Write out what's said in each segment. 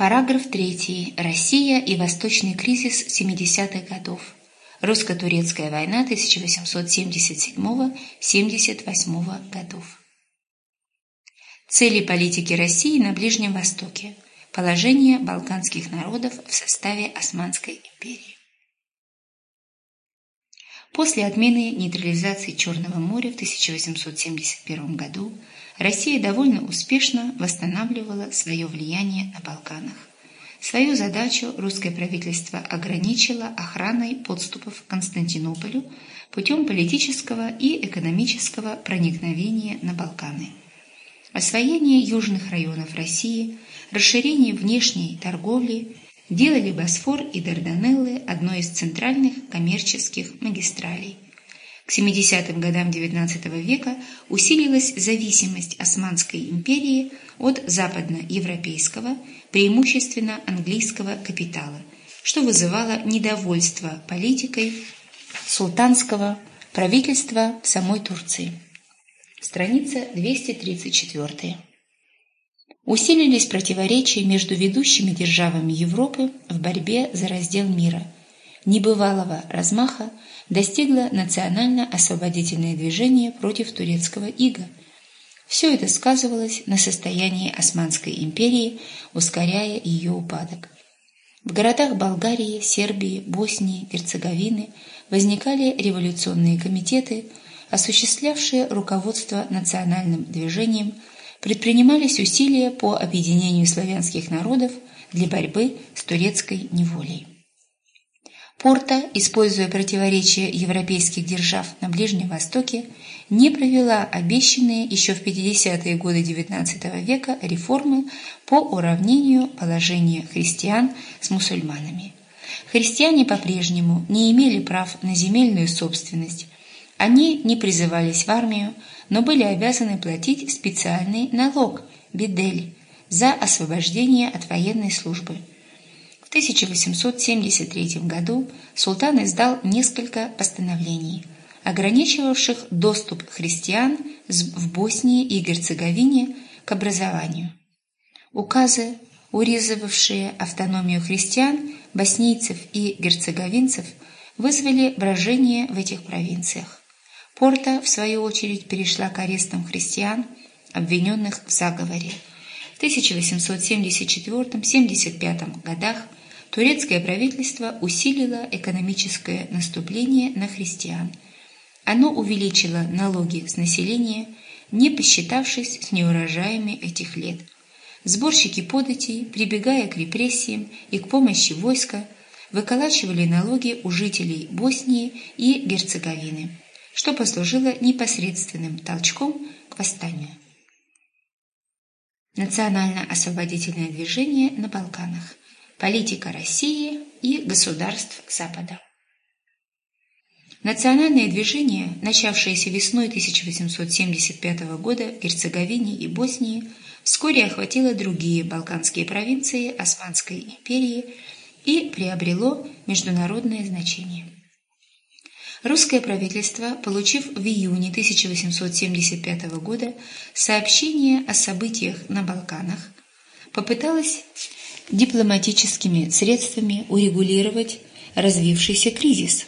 Параграф 3. Россия и восточный кризис 70-х годов. Русско-турецкая война 1877-78 годов. Цели политики России на Ближнем Востоке. Положение балканских народов в составе Османской империи. После отмены нейтрализации Черного моря в 1871 году Россия довольно успешно восстанавливала свое влияние на Балканах. Свою задачу русское правительство ограничило охраной подступов к Константинополю путем политического и экономического проникновения на Балканы. Освоение южных районов России, расширение внешней торговли делали Босфор и Дарданеллы одной из центральных коммерческих магистралей – к 70-м годам XIX века усилилась зависимость Османской империи от западноевропейского, преимущественно английского капитала, что вызывало недовольство политикой султанского правительства самой Турции. Страница 234. Усилились противоречия между ведущими державами Европы в борьбе за раздел мира – небывалого размаха достигло национально-освободительное движение против турецкого ига. Все это сказывалось на состоянии Османской империи, ускоряя ее упадок. В городах Болгарии, Сербии, Боснии, Герцеговины возникали революционные комитеты, осуществлявшие руководство национальным движением, предпринимались усилия по объединению славянских народов для борьбы с турецкой неволей. Порта, используя противоречия европейских держав на Ближнем Востоке, не провела обещанные еще в 50-е годы XIX века реформы по уравнению положения христиан с мусульманами. Христиане по-прежнему не имели прав на земельную собственность, они не призывались в армию, но были обязаны платить специальный налог – бедель – за освобождение от военной службы – 1873 году султан издал несколько постановлений, ограничивавших доступ христиан в Боснии и Герцеговине к образованию. Указы, урезывавшие автономию христиан, боснийцев и герцеговинцев, вызвали брожение в этих провинциях. Порта, в свою очередь, перешла к арестам христиан, обвиненных в заговоре. В 1874-75 годах турецкое правительство усилило экономическое наступление на христиан. Оно увеличило налоги с населения, не посчитавшись с неурожаями этих лет. Сборщики податей, прибегая к репрессиям и к помощи войска, выколачивали налоги у жителей Боснии и Герцеговины, что послужило непосредственным толчком к восстанию. Национально-освободительное движение на Балканах политика России и государств Запада. Национальное движение, начавшееся весной 1875 года в Герцеговине и Боснии, вскоре охватило другие балканские провинции Османской империи и приобрело международное значение. Русское правительство, получив в июне 1875 года сообщение о событиях на Балканах, попыталось дипломатическими средствами урегулировать развившийся кризис.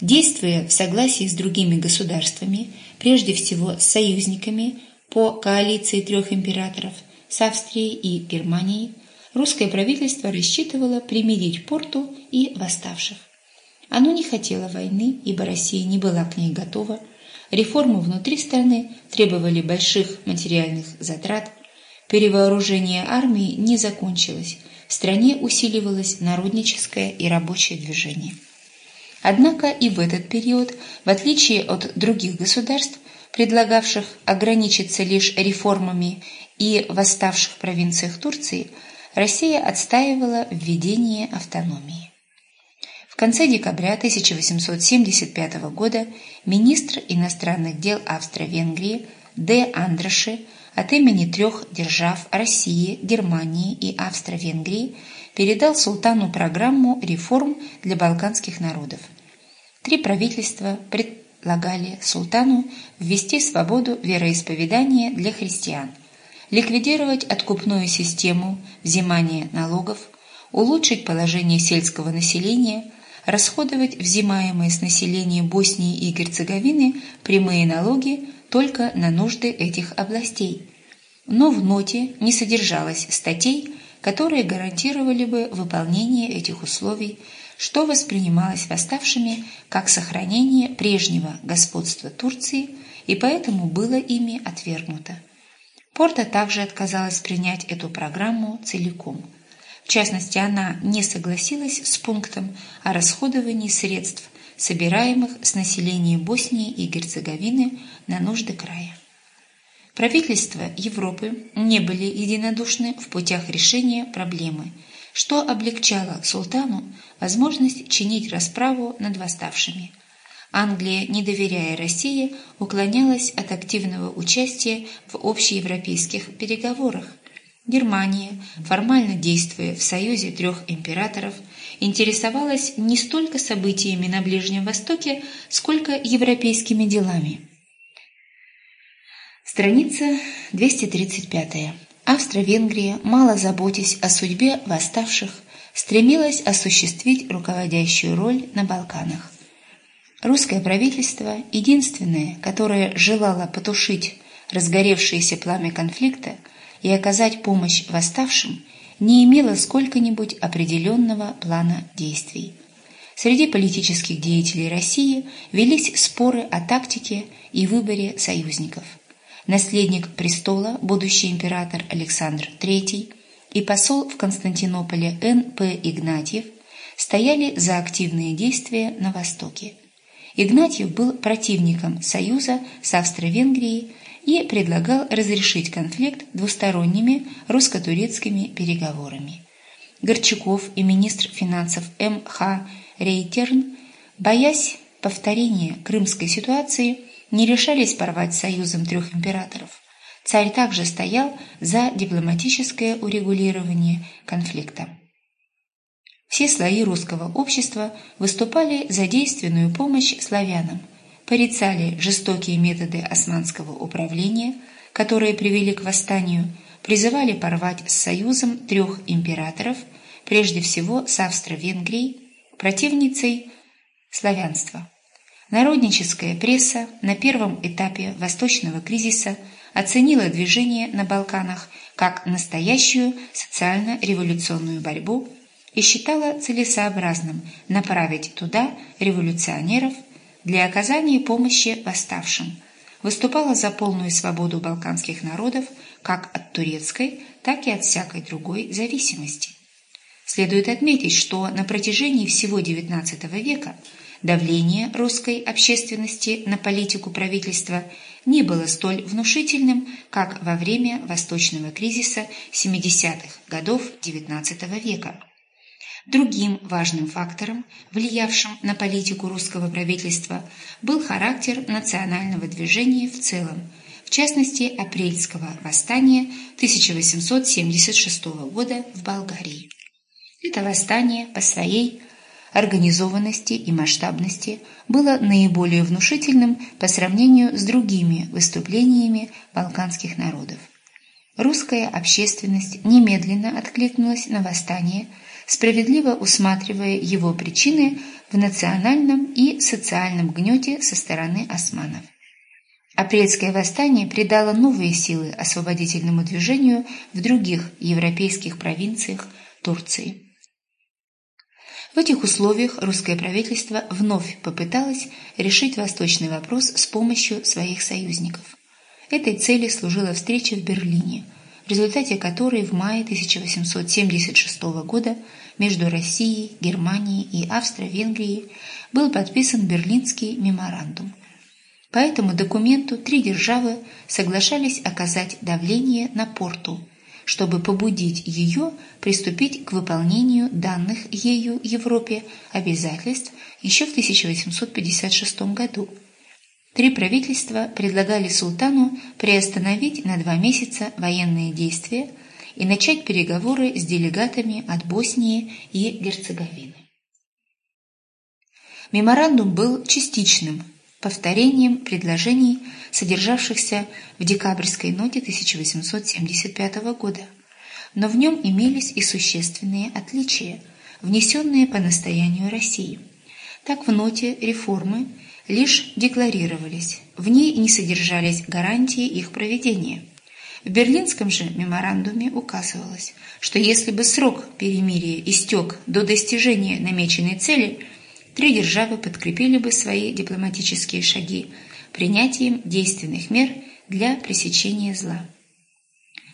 Действуя в согласии с другими государствами, прежде всего с союзниками по коалиции трех императоров с Австрией и Германией, русское правительство рассчитывало примирить Порту и восставших. Оно не хотело войны, ибо Россия не была к ней готова. Реформы внутри страны требовали больших материальных затрат, Перевооружение армии не закончилось, в стране усиливалось народническое и рабочее движение. Однако и в этот период, в отличие от других государств, предлагавших ограничиться лишь реформами и восставших провинциях Турции, Россия отстаивала введение автономии. В конце декабря 1875 года министр иностранных дел Австро-Венгрии Д. Андроши от имени трех держав России, Германии и Австро-Венгрии передал султану программу реформ для балканских народов. Три правительства предлагали султану ввести свободу вероисповедания для христиан, ликвидировать откупную систему взимания налогов, улучшить положение сельского населения, расходовать взимаемые с населения Боснии и Герцеговины прямые налоги только на нужды этих областей. Но в ноте не содержалось статей, которые гарантировали бы выполнение этих условий, что воспринималось восставшими как сохранение прежнего господства Турции и поэтому было ими отвергнуто. Порта также отказалась принять эту программу целиком. В частности, она не согласилась с пунктом о расходовании средств, собираемых с населения Боснии и Герцеговины на нужды края. Правительства Европы не были единодушны в путях решения проблемы, что облегчало султану возможность чинить расправу над восставшими. Англия, не доверяя России, уклонялась от активного участия в общеевропейских переговорах. Германия, формально действуя в союзе трех императоров, интересовалась не столько событиями на Ближнем Востоке, сколько европейскими делами. Страница 235. Австро-Венгрия, мало заботясь о судьбе восставших, стремилась осуществить руководящую роль на Балканах. Русское правительство, единственное, которое желало потушить разгоревшееся пламя конфликта и оказать помощь восставшим, не имело сколько-нибудь определенного плана действий. Среди политических деятелей России велись споры о тактике и выборе союзников – наследник престола, будущий император Александр III и посол в Константинополе Н.П. Игнатьев стояли за активные действия на Востоке. Игнатьев был противником союза с Австро-Венгрией и предлагал разрешить конфликт двусторонними русско-турецкими переговорами. Горчаков и министр финансов М.Х. Рейтерн, боясь повторения крымской ситуации, не решались порвать союзом трех императоров. Царь также стоял за дипломатическое урегулирование конфликта. Все слои русского общества выступали за действенную помощь славянам, порицали жестокие методы османского управления, которые привели к восстанию, призывали порвать с союзом трех императоров, прежде всего с Австро-Венгрией, противницей славянства. Народническая пресса на первом этапе восточного кризиса оценила движение на Балканах как настоящую социально-революционную борьбу и считала целесообразным направить туда революционеров для оказания помощи восставшим, выступала за полную свободу балканских народов как от турецкой, так и от всякой другой зависимости. Следует отметить, что на протяжении всего XIX века – Давление русской общественности на политику правительства не было столь внушительным, как во время восточного кризиса 70-х годов XIX века. Другим важным фактором, влиявшим на политику русского правительства, был характер национального движения в целом, в частности, апрельского восстания 1876 года в Болгарии. Это восстание по своей организованности и масштабности было наиболее внушительным по сравнению с другими выступлениями балканских народов. Русская общественность немедленно откликнулась на восстание, справедливо усматривая его причины в национальном и социальном гнете со стороны османов. Апрельское восстание придало новые силы освободительному движению в других европейских провинциях Турции. В этих условиях русское правительство вновь попыталось решить восточный вопрос с помощью своих союзников. Этой цели служила встреча в Берлине, в результате которой в мае 1876 года между Россией, Германией и Австро-Венгрией был подписан Берлинский меморандум. По этому документу три державы соглашались оказать давление на Порту – чтобы побудить ее приступить к выполнению данных ею Европе обязательств еще в 1856 году. Три правительства предлагали султану приостановить на два месяца военные действия и начать переговоры с делегатами от Боснии и Герцеговины. Меморандум был частичным, повторением предложений, содержавшихся в декабрьской ноте 1875 года. Но в нем имелись и существенные отличия, внесенные по настоянию России. Так в ноте реформы лишь декларировались, в ней не содержались гарантии их проведения. В Берлинском же меморандуме указывалось, что если бы срок перемирия истек до достижения намеченной цели – три державы подкрепили бы свои дипломатические шаги принятием действенных мер для пресечения зла.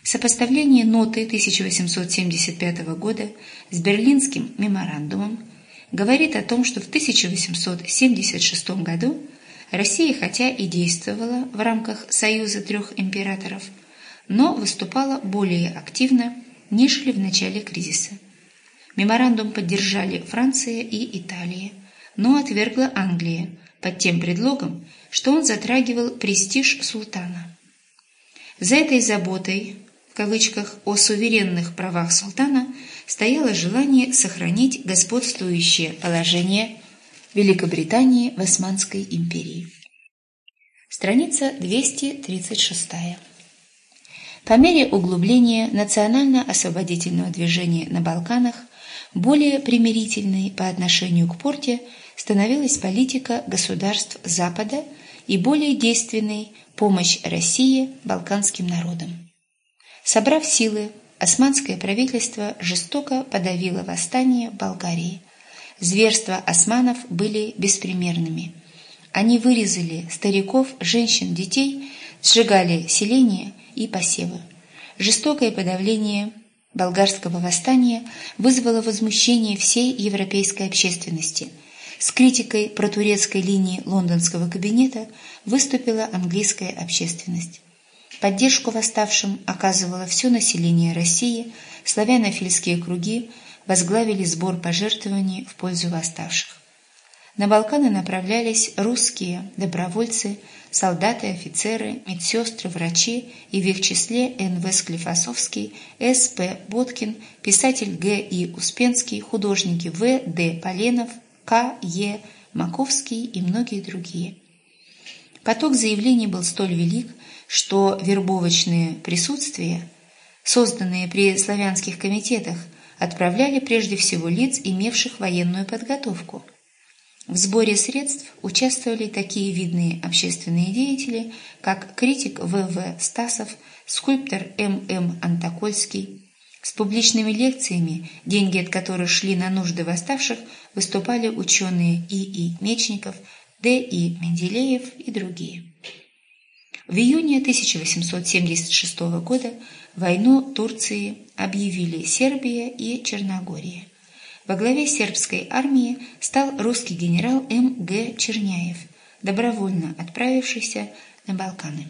Сопоставление ноты 1875 года с Берлинским меморандумом говорит о том, что в 1876 году Россия, хотя и действовала в рамках Союза трех императоров, но выступала более активно, нежели в начале кризиса. Меморандум поддержали Франция и Италия, но отвергла Англия под тем предлогом, что он затрагивал престиж султана. За этой заботой, в кавычках, о суверенных правах султана стояло желание сохранить господствующее положение Великобритании в Османской империи. Страница 236. По мере углубления национально-освободительного движения на Балканах более примирительной по отношению к порте становилась политика государств Запада и более действенной помощь России балканским народам. Собрав силы, османское правительство жестоко подавило восстание Болгарии. Зверства османов были беспримерными. Они вырезали стариков, женщин, детей, сжигали селения и посевы. Жестокое подавление болгарского восстания вызвало возмущение всей европейской общественности. С критикой протурецкой линии лондонского кабинета выступила английская общественность. Поддержку восставшим оказывало все население России, славянофильские круги возглавили сбор пожертвований в пользу восставших. На Балканы направлялись русские добровольцы, солдаты, офицеры, медсестры, врачи и в их числе Н.В. Склифосовский, С.П. Боткин, писатель Г. И. Успенский, художники В. Д. Поленов, К. Е. Маковский и многие другие. Поток заявлений был столь велик, что вербовочные присутствия, созданные при славянских комитетах, отправляли прежде всего лиц, имевших военную подготовку – в сборе средств участвовали такие видные общественные деятели, как критик В.В. Стасов, скульптор М.М. Антокольский. С публичными лекциями, деньги от которых шли на нужды восставших, выступали ученые И.И. Мечников, Д.И. Менделеев и другие. В июне 1876 года войну Турции объявили Сербия и Черногория. Во главе сербской армии стал русский генерал М. Г. Черняев, добровольно отправившийся на Балканы.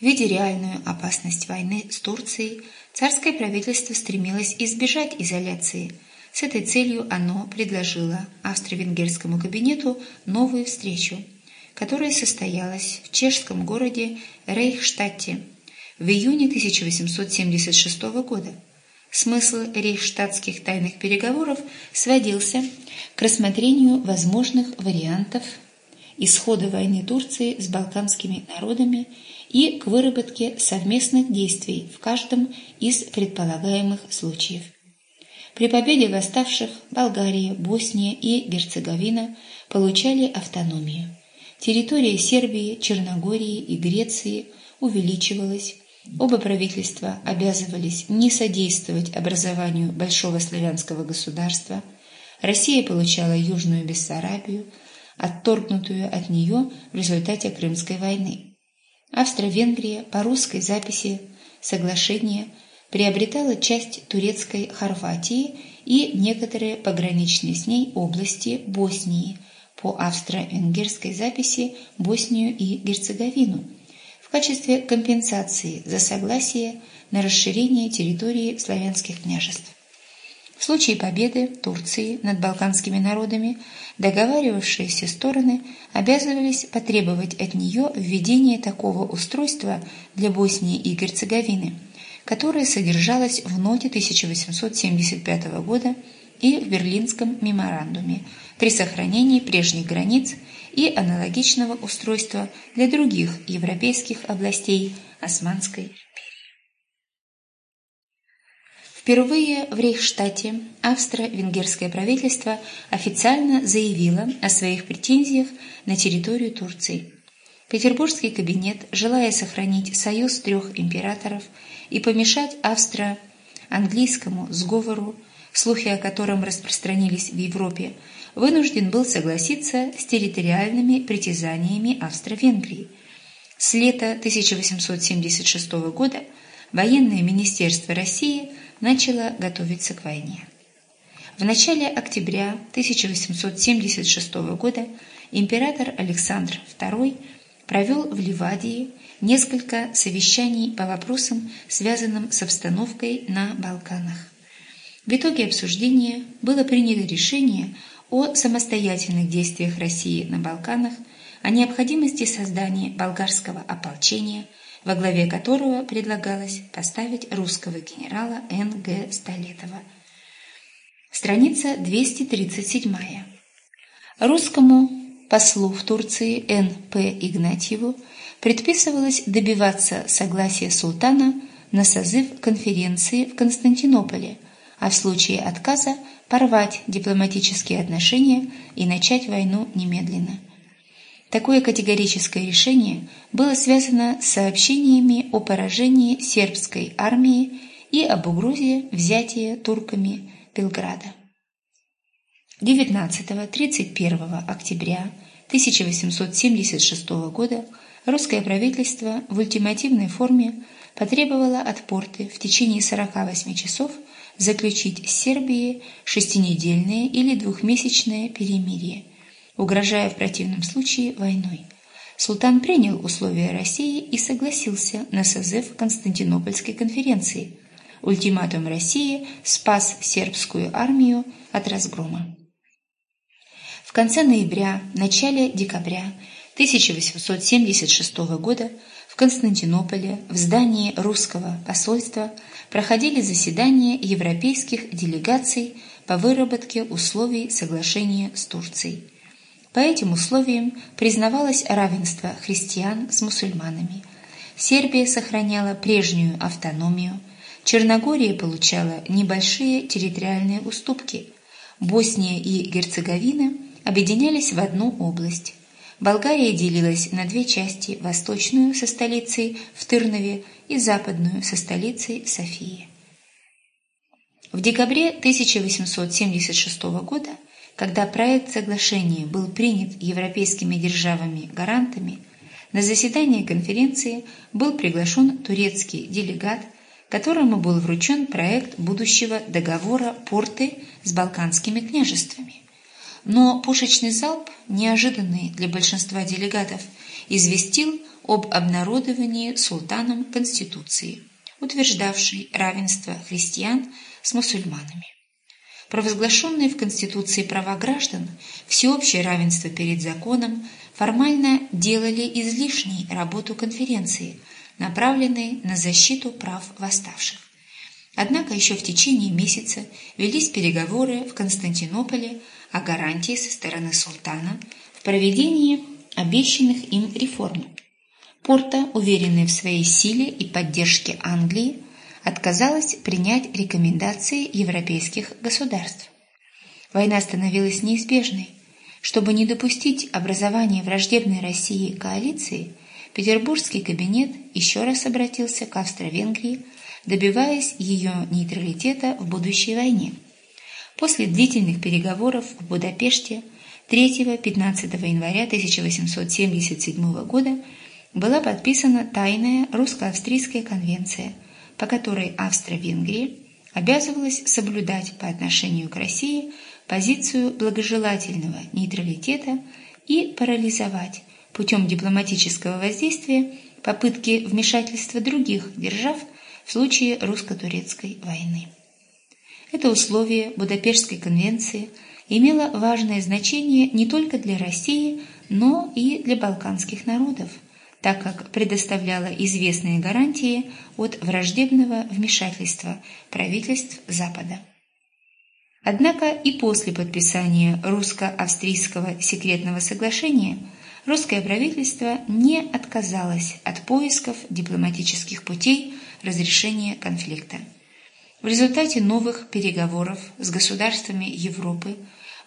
Видя реальную опасность войны с Турцией, царское правительство стремилось избежать изоляции. С этой целью оно предложило австро-венгерскому кабинету новую встречу, которая состоялась в чешском городе Рейхштадте в июне 1876 года. Смысл рейхштадтских тайных переговоров сводился к рассмотрению возможных вариантов исхода войны Турции с балканскими народами и к выработке совместных действий в каждом из предполагаемых случаев. При победе восставших Болгария, Босния и Герцеговина получали автономию. Территория Сербии, Черногории и Греции увеличивалась, Оба правительства обязывались не содействовать образованию большого славянского государства. Россия получала Южную Бессарабию, отторгнутую от нее в результате Крымской войны. Австро-Венгрия по русской записи соглашения приобретала часть турецкой Хорватии и некоторые пограничные с ней области Боснии, по австро-венгерской записи Боснию и Герцеговину – в качестве компенсации за согласие на расширение территории славянских княжеств. В случае победы Турции над балканскими народами договаривавшиеся стороны обязывались потребовать от нее введения такого устройства для Боснии и Герцеговины, которое содержалось в ноте 1875 года и в Берлинском меморандуме при сохранении прежних границ и аналогичного устройства для других европейских областей Османской империи. Впервые в Рейхштате австро-венгерское правительство официально заявило о своих претензиях на территорию Турции. Петербургский кабинет, желая сохранить союз трех императоров и помешать австро-английскому сговору, слухи о котором распространились в Европе, вынужден был согласиться с территориальными притязаниями Австро-Венгрии. С лета 1876 года военное министерство России начало готовиться к войне. В начале октября 1876 года император Александр II провел в Ливадии несколько совещаний по вопросам, связанным с обстановкой на Балканах. В итоге обсуждения было принято решение о самостоятельных действиях России на Балканах, о необходимости создания болгарского ополчения, во главе которого предлагалось поставить русского генерала Н.Г. Столетова. Страница 237. Русскому послу в Турции Н.П. Игнатьеву предписывалось добиваться согласия султана на созыв конференции в Константинополе, а в случае отказа порвать дипломатические отношения и начать войну немедленно. Такое категорическое решение было связано с сообщениями о поражении сербской армии и об угрозе взятия турками Белграда. 19-31 октября 1876 года русское правительство в ультимативной форме потребовало от порты в течение 48 часов заключить с Сербией шестинедельное или двухмесячное перемирие, угрожая в противном случае войной. Султан принял условия России и согласился на созыв Константинопольской конференции. Ультиматум России спас сербскую армию от разгрома. В конце ноября, начале декабря 1876 года в Константинополе в здании русского посольства проходили заседания европейских делегаций по выработке условий соглашения с Турцией. По этим условиям признавалось равенство христиан с мусульманами. Сербия сохраняла прежнюю автономию, Черногория получала небольшие территориальные уступки, Босния и Герцеговина – объединялись в одну область. Болгария делилась на две части – восточную со столицей в Тырнове и западную со столицей Софии. В декабре 1876 года, когда проект соглашения был принят европейскими державами-гарантами, на заседание конференции был приглашен турецкий делегат, которому был вручен проект будущего договора порты с балканскими княжествами. Но пушечный залп, неожиданный для большинства делегатов, известил об обнародовании султаном Конституции, утверждавшей равенство христиан с мусульманами. Провозглашенные в Конституции права граждан, всеобщее равенство перед законом формально делали излишней работу конференции, направленной на защиту прав восставших. Однако еще в течение месяца велись переговоры в Константинополе о гарантии со стороны султана в проведении обещанных им реформ. Порта, уверенная в своей силе и поддержке Англии, отказалась принять рекомендации европейских государств. Война становилась неизбежной. Чтобы не допустить образования враждебной России коалиции, Петербургский кабинет еще раз обратился к Австро-Венгрии, добиваясь ее нейтралитета в будущей войне. После длительных переговоров в Будапеште 3-15 января 1877 года была подписана тайная русско-австрийская конвенция, по которой Австро-Венгрия обязывалась соблюдать по отношению к России позицию благожелательного нейтралитета и парализовать путем дипломатического воздействия попытки вмешательства других держав в случае русско-турецкой войны. Это условие Будапештской конвенции имело важное значение не только для России, но и для балканских народов, так как предоставляло известные гарантии от враждебного вмешательства правительств Запада. Однако и после подписания русско-австрийского секретного соглашения русское правительство не отказалось от поисков дипломатических путей разрешения конфликта. В результате новых переговоров с государствами Европы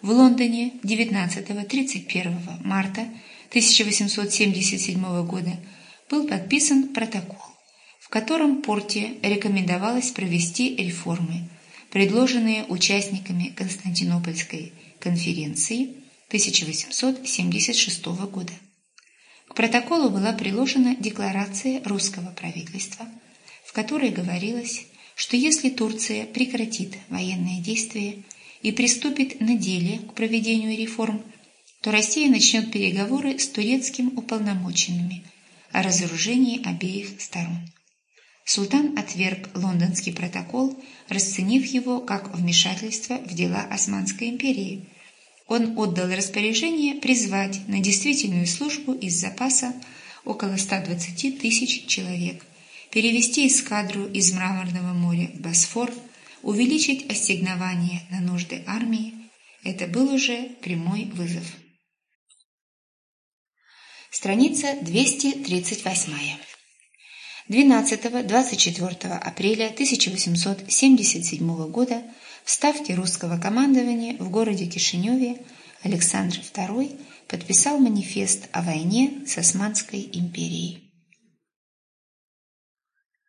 в Лондоне 19-31 марта 1877 года был подписан протокол, в котором Порте рекомендовалось провести реформы, предложенные участниками Константинопольской конференции 1876 года. К протоколу была приложена декларация русского правительства, которой говорилось, что если Турция прекратит военные действия и приступит на деле к проведению реформ, то Россия начнет переговоры с турецким уполномоченными о разоружении обеих сторон. Султан отверг лондонский протокол, расценив его как вмешательство в дела Османской империи. Он отдал распоряжение призвать на действительную службу из запаса около 120 тысяч человек, перевести эскадру из Мраморного моря в Босфор, увеличить ассигнование на нужды армии. Это был уже прямой вызов. Страница 238. 12-24 апреля 1877 года в Ставке русского командования в городе Кишиневе Александр II подписал манифест о войне с Османской империей.